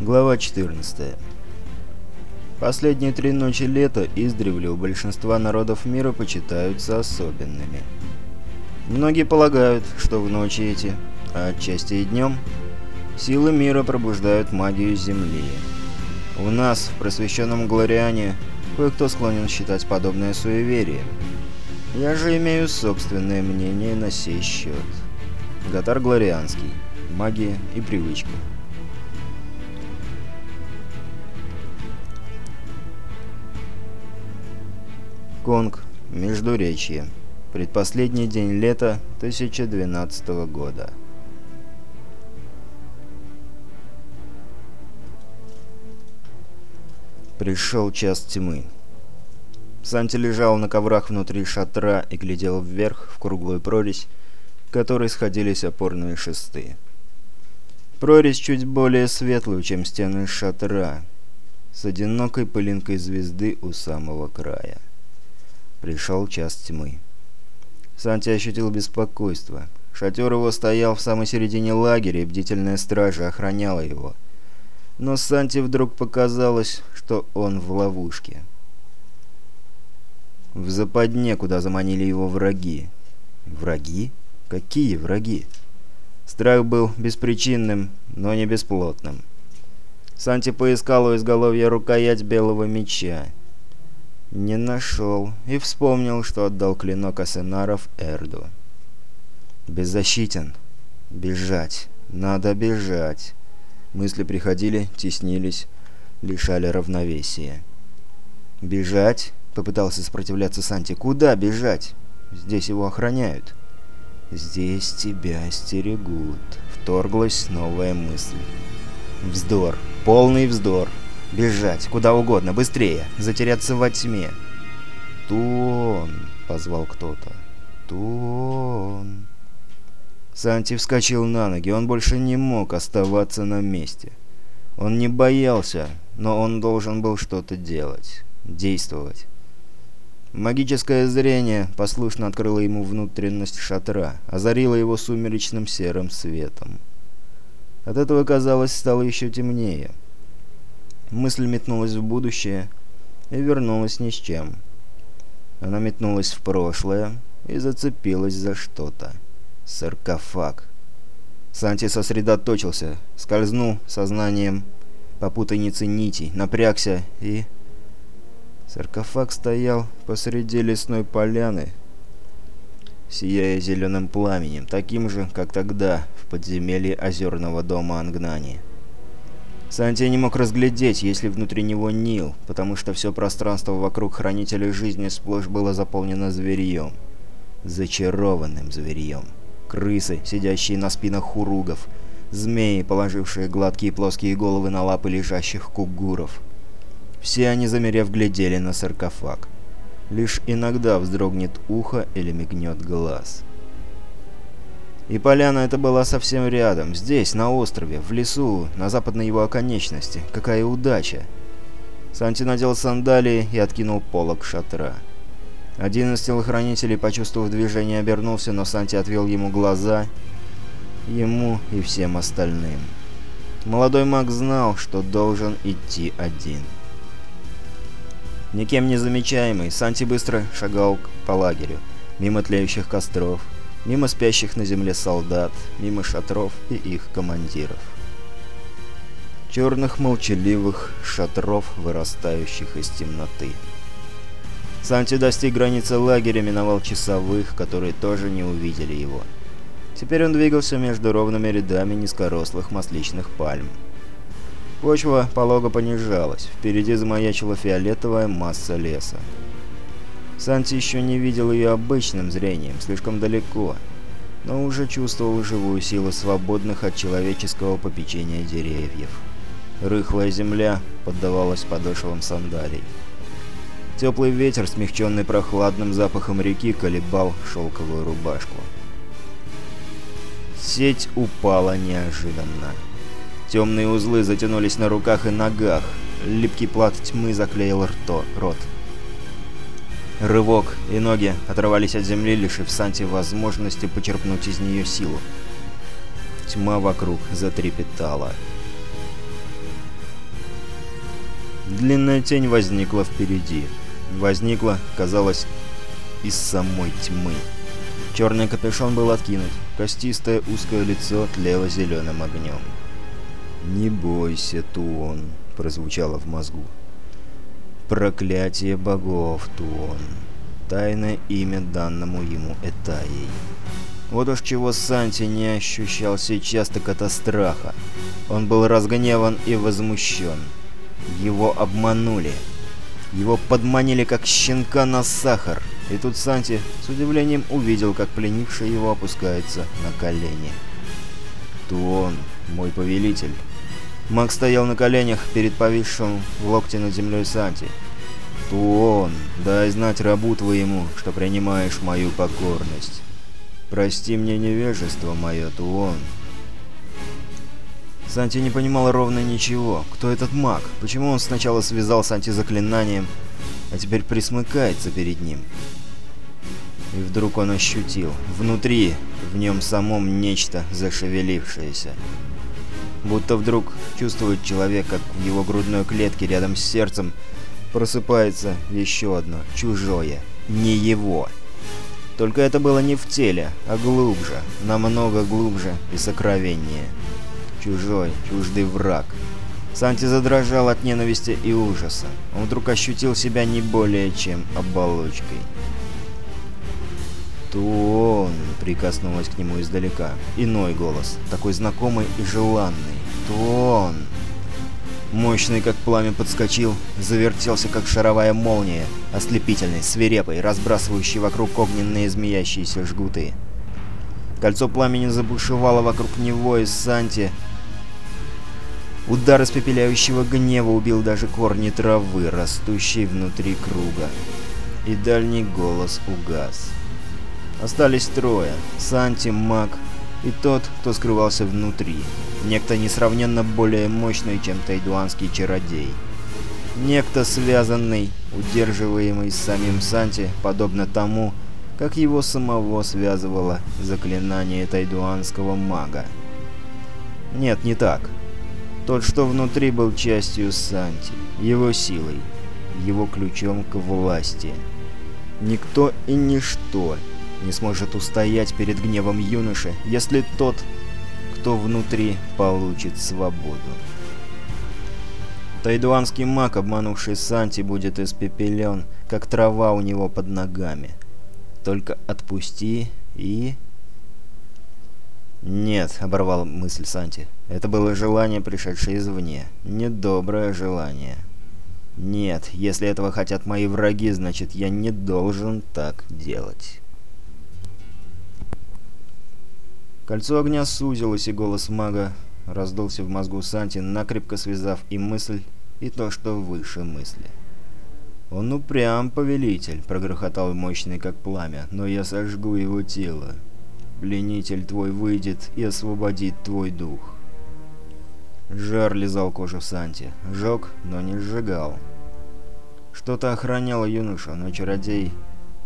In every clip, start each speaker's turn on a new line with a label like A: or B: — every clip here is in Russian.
A: Глава 14. Последние три ночи лета издревле у большинства народов мира почитаются особенными. Многие полагают, что в ночи эти, а отчасти и днем, силы мира пробуждают магию Земли. У нас, в просвещенном Глориане, кое-кто склонен считать подобное суеверием. Я же имею собственное мнение на сей счет. Гатар Глорианский. Магия и привычка. Конг. Междуречье. Предпоследний день лета 1012 года. Пришел час тьмы. Санти лежал на коврах внутри шатра и глядел вверх в круглую прорезь, к которой сходились опорные шесты. Прорезь чуть более светлую, чем стены шатра, с одинокой пылинкой звезды у самого края. Пришел час тьмы. Санти ощутил беспокойство. Шатер его стоял в самой середине лагеря, и бдительная стража охраняла его. Но Санти вдруг показалось, что он в ловушке. В западне, куда заманили его враги. Враги? Какие враги? Страх был беспричинным, но не бесплотным. Санти поискал у изголовья рукоять белого меча. Не нашел и вспомнил, что отдал клинок Асенаров Эрду. «Беззащитен. Бежать. Надо бежать». Мысли приходили, теснились, лишали равновесия. «Бежать?» — попытался сопротивляться Санти. «Куда бежать? Здесь его охраняют». «Здесь тебя стерегут», — вторглась новая мысль. «Вздор. Полный вздор. Бежать, куда угодно, быстрее, затеряться во тьме. «Тон!» — позвал кто-то. «Тон!» Санти вскочил на ноги, он больше не мог оставаться на месте. Он не боялся, но он должен был что-то делать, действовать. Магическое зрение послушно открыло ему внутренность шатра, озарило его сумеречным серым светом. От этого, казалось, стало еще темнее. Мысль метнулась в будущее и вернулась ни с чем. Она метнулась в прошлое и зацепилась за что-то. Саркофаг. Санти сосредоточился, скользнул сознанием по путанице нитей, напрягся и... Саркофаг стоял посреди лесной поляны, сияя зеленым пламенем, таким же, как тогда в подземелье озерного дома Ангнани. Санти не мог разглядеть, есть ли внутри него Нил, потому что все пространство вокруг Хранителя Жизни сплошь было заполнено зверьем. Зачарованным зверьем. Крысы, сидящие на спинах хуругов. Змеи, положившие гладкие плоские головы на лапы лежащих кугуров. Все они, замерев, глядели на саркофаг. Лишь иногда вздрогнет ухо или мигнет глаз. И поляна эта была совсем рядом, здесь, на острове, в лесу, на западной его оконечности. Какая удача! Санти надел сандалии и откинул полог шатра. Один из телохранителей, почувствовав движение, обернулся, но Санти отвел ему глаза. Ему и всем остальным. Молодой маг знал, что должен идти один. Никем не замечаемый, Санти быстро шагал по лагерю, мимо тлеющих костров, мимо спящих на земле солдат, мимо шатров и их командиров. Черных молчаливых шатров, вырастающих из темноты. Санти достиг границы лагеря, миновал часовых, которые тоже не увидели его. Теперь он двигался между ровными рядами низкорослых масличных пальм. Почва полого понижалась, впереди замаячила фиолетовая масса леса. Санти еще не видел ее обычным зрением, слишком далеко, но уже чувствовал живую силу свободных от человеческого попечения деревьев. Рыхлая земля поддавалась подошвам сандалий. Теплый ветер, смягченный прохладным запахом реки, колебал шелковую рубашку. Сеть упала неожиданно. Темные узлы затянулись на руках и ногах. Липкий плат тьмы заклеил рто, рот. Рывок, и ноги оторвались от земли, лишив Санти возможности почерпнуть из нее силу. Тьма вокруг затрепетала. Длинная тень возникла впереди. Возникла, казалось, из самой тьмы. Черный капюшон был откинут, костистое узкое лицо тлело зеленым огнем. «Не бойся, Туон», — прозвучало в мозгу. «Проклятие богов, Туон. Тайное имя данному ему Этаей». Вот уж чего Санти не ощущал сейчас, так это страха. Он был разгневан и возмущен. Его обманули. Его подманили как щенка на сахар. И тут Санти с удивлением увидел, как пленивший его опускается на колени. «Туон, мой повелитель». Маг стоял на коленях перед повисшим в локте над землей Санти. «Туон, дай знать рабу твоему, что принимаешь мою покорность. Прости мне невежество мое, Туон». Санти не понимал ровно ничего. Кто этот маг? Почему он сначала связал Санти заклинанием, а теперь присмыкается перед ним? И вдруг он ощутил. Внутри, в нем самом нечто зашевелившееся. Будто вдруг чувствует человек, как в его грудной клетке рядом с сердцем просыпается еще одно, чужое, не его. Только это было не в теле, а глубже, намного глубже и сокровеннее. Чужой, чуждый враг. Санти задрожал от ненависти и ужаса. Он вдруг ощутил себя не более чем оболочкой. «Туон!» — прикоснулась к нему издалека. Иной голос, такой знакомый и желанный. «Туон!» Мощный, как пламя, подскочил, завертелся, как шаровая молния, ослепительный, свирепый, разбрасывающий вокруг огненные змеящиеся жгуты. Кольцо пламени забушевало вокруг него, и Санти... Удар испепеляющего гнева убил даже корни травы, растущей внутри круга. И дальний голос угас. Остались трое — Санти, Маг и тот, кто скрывался внутри. Некто несравненно более мощный, чем тайдуанский чародей. Некто связанный, удерживаемый самим Санти, подобно тому, как его самого связывало заклинание тайдуанского мага. Нет, не так. Тот, что внутри, был частью Санти, его силой, его ключом к власти. Никто и ничто не сможет устоять перед гневом юноши, если тот, кто внутри, получит свободу. Тайдуанский маг, обманувший Санти, будет испепелен, как трава у него под ногами. Только отпусти и... «Нет», — оборвал мысль Санти. Это было желание, пришедшее извне. Недоброе желание. «Нет, если этого хотят мои враги, значит, я не должен так делать». Кольцо огня сузилось, и голос мага раздулся в мозгу Санти, накрепко связав и мысль, и то, что выше мысли. «Он упрям, повелитель», — прогрохотал мощный, как пламя, — «но я сожгу его тело. Пленитель твой выйдет и освободит твой дух». Жар лизал кожу Санти. Жег, но не сжигал. Что-то охраняло юношу, но чародей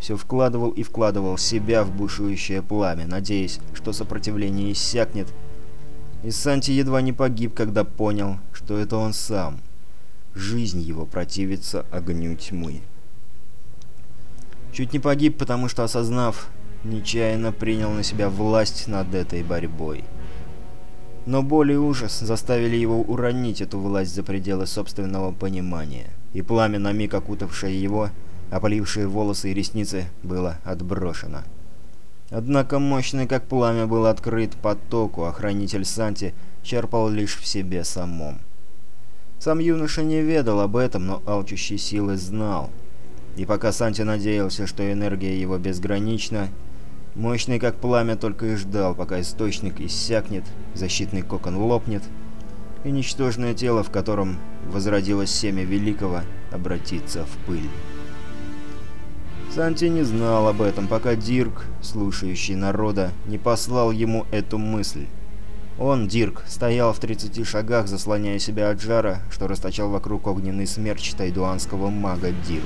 A: все вкладывал и вкладывал себя в бушующее пламя, надеясь, что сопротивление иссякнет. И Санти едва не погиб, когда понял, что это он сам. Жизнь его противится огню тьмы. Чуть не погиб, потому что, осознав, нечаянно принял на себя власть над этой борьбой. Но боль и ужас заставили его уронить эту власть за пределы собственного понимания, и пламя, на миг окутавшее его, опалившие волосы и ресницы, было отброшено. Однако мощный как пламя был открыт потоку, а хранитель Санти черпал лишь в себе самом. Сам юноша не ведал об этом, но алчущий силы знал. И пока Санти надеялся, что энергия его безгранична, мощный как пламя только и ждал, пока источник иссякнет, защитный кокон лопнет, и ничтожное тело, в котором возродилось семя Великого, обратится в пыль. Санти не знал об этом, пока Дирк, слушающий народа, не послал ему эту мысль. Он, Дирк, стоял в 30 шагах, заслоняя себя от жара, что расточал вокруг огненный смерч тайдуанского мага Дирк.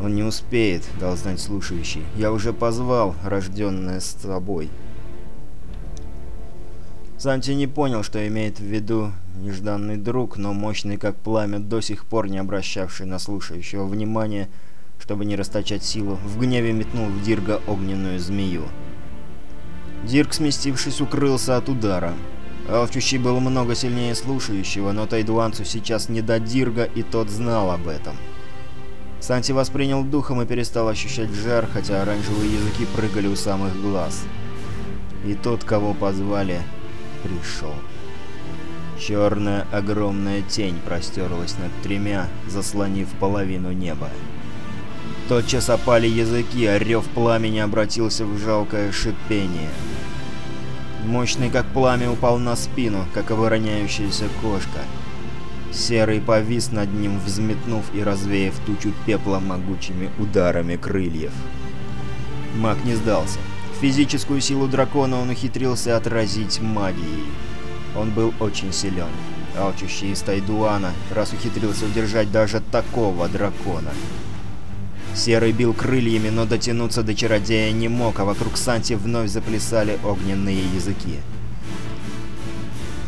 A: «Он не успеет», — дал знать слушающий. «Я уже позвал, рожденное с тобой». Санти не понял, что имеет в виду нежданный друг, но мощный как пламя, до сих пор не обращавший на слушающего внимания, чтобы не расточать силу, в гневе метнул в Дирга огненную змею. Дирк, сместившись, укрылся от удара. Алчущий был много сильнее слушающего, но Тайдуанцу сейчас не до Дирга, и тот знал об этом. Санти воспринял духом и перестал ощущать жар, хотя оранжевые языки прыгали у самых глаз. И тот, кого позвали, пришел. Черная огромная тень простерлась над тремя, заслонив половину неба. Тотчас опали языки, а рев пламени обратился в жалкое шипение. Мощный как пламя упал на спину, как обороняющаяся кошка. Серый повис над ним, взметнув и развеяв тучу пепла могучими ударами крыльев. Маг не сдался. Физическую силу дракона он ухитрился отразить магией. Он был очень силен. Алчущий из Тайдуана, раз ухитрился удержать даже такого дракона. Серый бил крыльями, но дотянуться до чародея не мог, а вокруг Санти вновь заплясали огненные языки.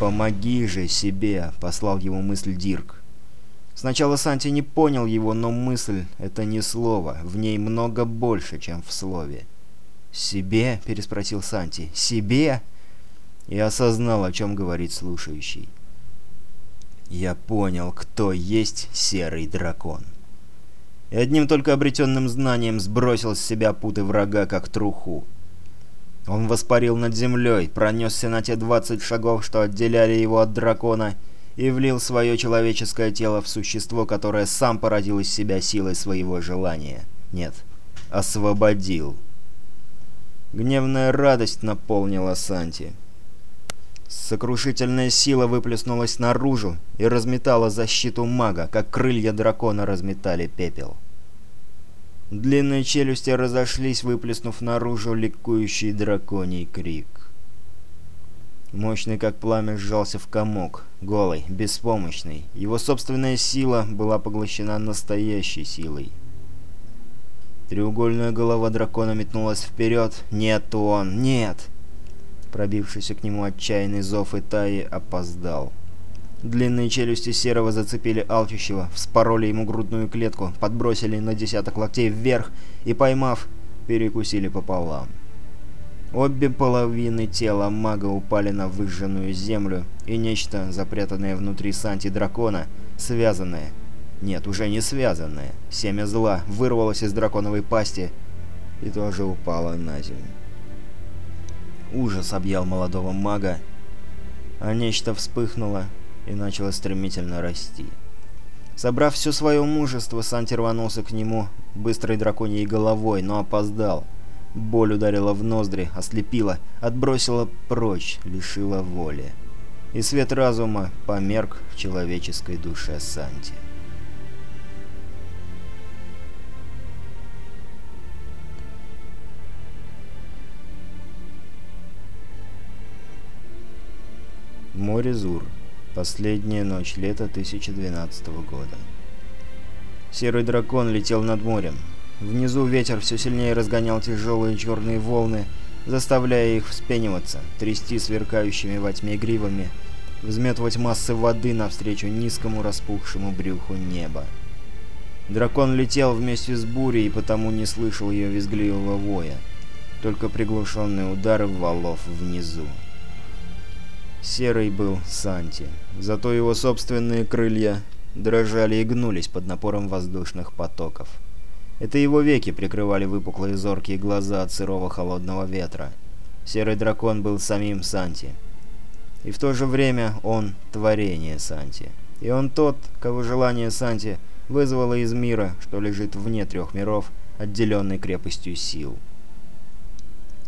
A: «Помоги же себе!» — послал ему мысль Дирк. Сначала Санти не понял его, но мысль — это не слово, в ней много больше, чем в слове. «Себе?» — переспросил Санти. «Себе?» И осознал, о чем говорит слушающий. «Я понял, кто есть серый дракон». И одним только обретенным знанием сбросил с себя путы врага, как труху. Он воспарил над землей, пронесся на те двадцать шагов, что отделяли его от дракона, и влил свое человеческое тело в существо, которое сам породил из себя силой своего желания. Нет, освободил. Гневная радость наполнила Санти. Сокрушительная сила выплеснулась наружу и разметала защиту мага, как крылья дракона разметали пепел. Длинные челюсти разошлись, выплеснув наружу ликующий драконий крик. Мощный как пламя сжался в комок, голый, беспомощный. Его собственная сила была поглощена настоящей силой. Треугольная голова дракона метнулась вперед. «Нет, он! Нет!» Пробившийся к нему отчаянный зов Итаи опоздал. Длинные челюсти Серого зацепили Алчущего, вспороли ему грудную клетку, подбросили на десяток локтей вверх и, поймав, перекусили пополам. Обе половины тела мага упали на выжженную землю, и нечто, запрятанное внутри Санти дракона, связанное, нет, уже не связанное. Семя зла вырвалось из драконовой пасти и тоже упало на землю. Ужас объял молодого мага, а нечто вспыхнуло и начало стремительно расти. Собрав все свое мужество, Санти рванулся к нему быстрой драконьей головой, но опоздал. Боль ударила в ноздри, ослепила, отбросила прочь, лишила воли. И свет разума померк в человеческой душе Санти. Море Зур. Последняя ночь лета 2012 года. Серый дракон летел над морем. Внизу ветер все сильнее разгонял тяжелые черные волны, заставляя их вспениваться, трясти сверкающими во тьме гривами, взметывать массы воды навстречу низкому распухшему брюху неба. Дракон летел вместе с бурей и потому не слышал ее визгливого воя, только приглушенные удары валов внизу. Серый был Санти, зато его собственные крылья дрожали и гнулись под напором воздушных потоков. Это его веки прикрывали выпуклые зоркие глаза от сырого холодного ветра. Серый дракон был самим Санти. И в то же время он — творение Санти. И он тот, кого желание Санти вызвало из мира, что лежит вне трех миров, отделенный крепостью сил.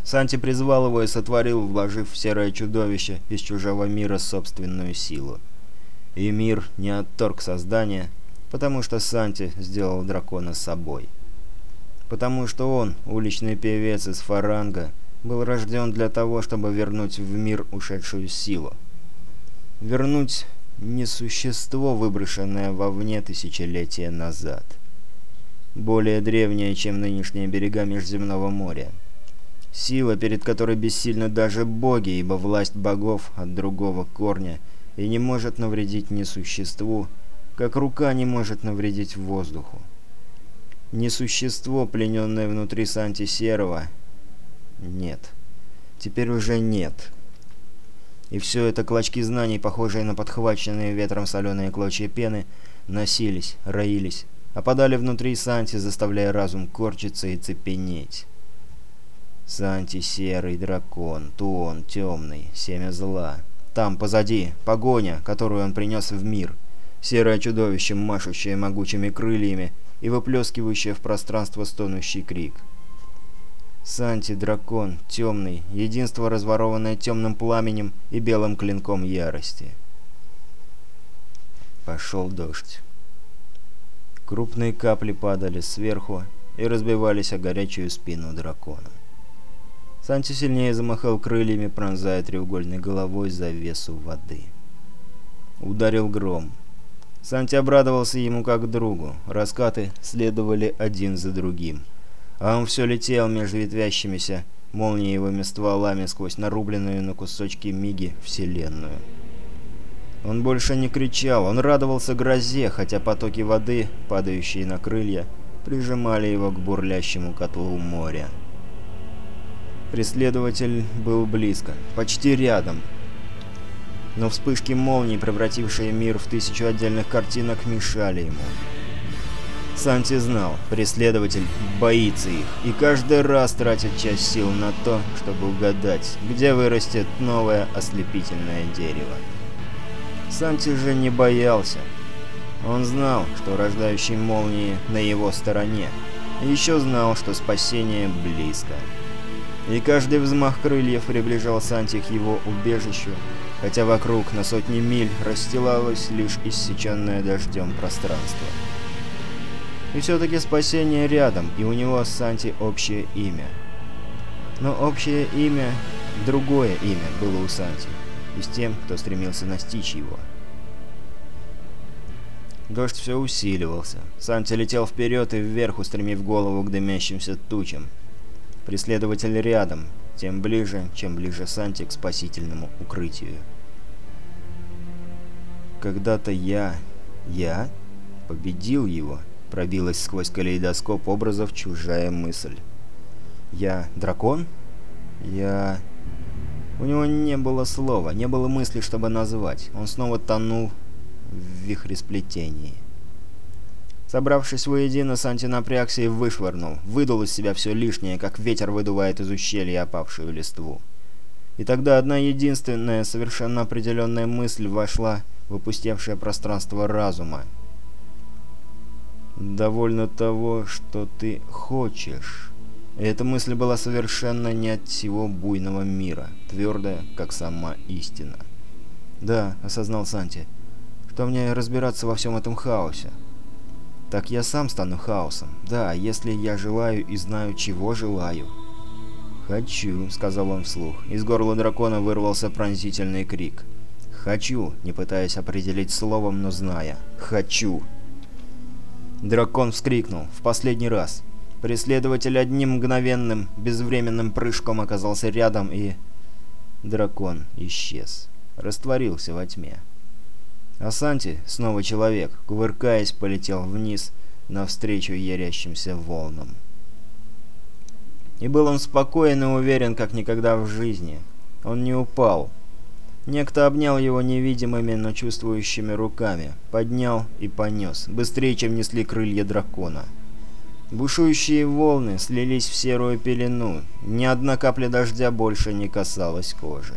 A: Санти призвал его и сотворил, вложив в серое чудовище из чужого мира собственную силу. И мир не отторг создания, потому что Санти сделал дракона собой. Потому что он, уличный певец из Фаранга, был рожден для того, чтобы вернуть в мир ушедшую силу. Вернуть не существо, выброшенное вовне тысячелетия назад. Более древнее, чем нынешние берега Межземного моря. Сила, перед которой бессильны даже боги, ибо власть богов от другого корня и не может навредить ни существу, как рука не может навредить воздуху. Не существо, плененное внутри Санти Серого. Нет. Теперь уже нет. И все это клочки знаний, похожие на подхваченные ветром соленые клочья пены, носились, роились, опадали внутри Санти, заставляя разум корчиться и цепенеть. Санти серый дракон, Туон темный, семя зла. Там, позади, погоня, которую он принес в мир. Серое чудовище, машущее могучими крыльями и выплескивающее в пространство стонущий крик. Санти, дракон, темный, единство, разворованное темным пламенем и белым клинком ярости. Пошел дождь. Крупные капли падали сверху и разбивались о горячую спину дракона. Санти сильнее замахал крыльями, пронзая треугольной головой завесу воды. Ударил гром. Санти обрадовался ему как другу. Раскаты следовали один за другим. А он все летел между ветвящимися молниевыми стволами сквозь нарубленную на кусочки миги вселенную. Он больше не кричал, он радовался грозе, хотя потоки воды, падающие на крылья, прижимали его к бурлящему котлу моря. Преследователь был близко, почти рядом. Но вспышки молний, превратившие мир в тысячу отдельных картинок, мешали ему. Санти знал, преследователь боится их, и каждый раз тратит часть сил на то, чтобы угадать, где вырастет новое ослепительное дерево. Санти же не боялся. Он знал, что рождающие молнии на его стороне, еще знал, что спасение близко и каждый взмах крыльев приближал Санти к его убежищу, хотя вокруг на сотни миль расстилалось лишь иссеченное дождем пространство. И все-таки спасение рядом, и у него с Санти общее имя. Но общее имя, другое имя было у Санти, и с тем, кто стремился настичь его. Дождь все усиливался. Санти летел вперед и вверх, устремив голову к дымящимся тучам. Преследователь рядом, тем ближе, чем ближе Санти к спасительному укрытию. Когда-то я... я... победил его, пробилась сквозь калейдоскоп образов чужая мысль. Я дракон? Я... У него не было слова, не было мысли, чтобы назвать. Он снова тонул в вихресплетении. Собравшись воедино, Санти напрягся и вышвырнул, выдул из себя все лишнее, как ветер выдувает из ущелья опавшую листву. И тогда одна единственная, совершенно определенная мысль вошла в опустевшее пространство разума. «Довольно того, что ты хочешь». И эта мысль была совершенно не от всего буйного мира, твердая, как сама истина. «Да», — осознал Санти, — «что мне разбираться во всем этом хаосе?» Так я сам стану хаосом. Да, если я желаю и знаю, чего желаю. «Хочу», — сказал он вслух. Из горла дракона вырвался пронзительный крик. «Хочу», не пытаясь определить словом, но зная. «Хочу». Дракон вскрикнул. В последний раз. Преследователь одним мгновенным, безвременным прыжком оказался рядом и... Дракон исчез. Растворился во тьме. А Санти, снова человек, кувыркаясь, полетел вниз, навстречу ярящимся волнам. И был он спокоен и уверен, как никогда в жизни. Он не упал. Некто обнял его невидимыми, но чувствующими руками, поднял и понес, быстрее, чем несли крылья дракона. Бушующие волны слились в серую пелену, ни одна капля дождя больше не касалась кожи.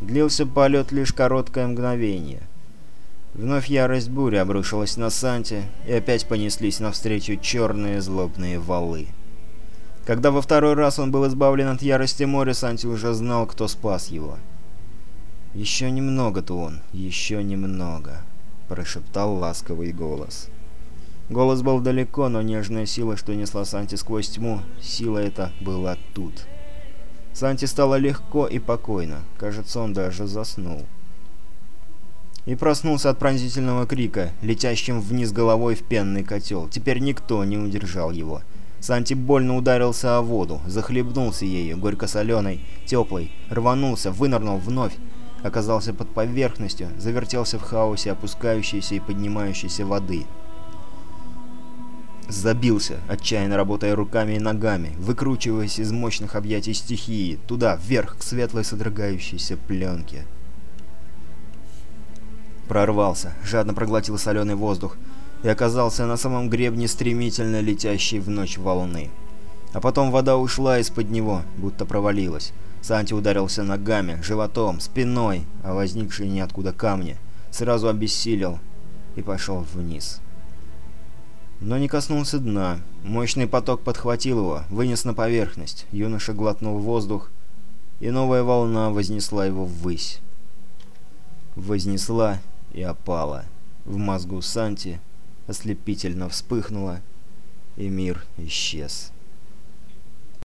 A: Длился полет лишь короткое мгновение. Вновь ярость бури обрушилась на Санти, и опять понеслись навстречу черные злобные валы. Когда во второй раз он был избавлен от ярости моря, Санти уже знал, кто спас его. «Еще немного-то он, еще немного», — прошептал ласковый голос. Голос был далеко, но нежная сила, что несла Санти сквозь тьму, сила эта была тут. Санти стало легко и покойно. Кажется, он даже заснул. И проснулся от пронзительного крика, летящим вниз головой в пенный котел. Теперь никто не удержал его. Санти больно ударился о воду, захлебнулся ею, горько-соленой, теплой, рванулся, вынырнул вновь, оказался под поверхностью, завертелся в хаосе опускающейся и поднимающейся воды. Забился, отчаянно работая руками и ногами, выкручиваясь из мощных объятий стихии, туда, вверх, к светлой содрогающейся пленке. Прорвался, жадно проглотил соленый воздух, и оказался на самом гребне стремительно летящей в ночь волны. А потом вода ушла из-под него, будто провалилась. Санти ударился ногами, животом, спиной, а возникшие ниоткуда камни. Сразу обессилел и пошел вниз. Но не коснулся дна. Мощный поток подхватил его, вынес на поверхность. Юноша глотнул воздух, и новая волна вознесла его ввысь. Вознесла и опала. В мозгу Санти ослепительно вспыхнуло, и мир исчез.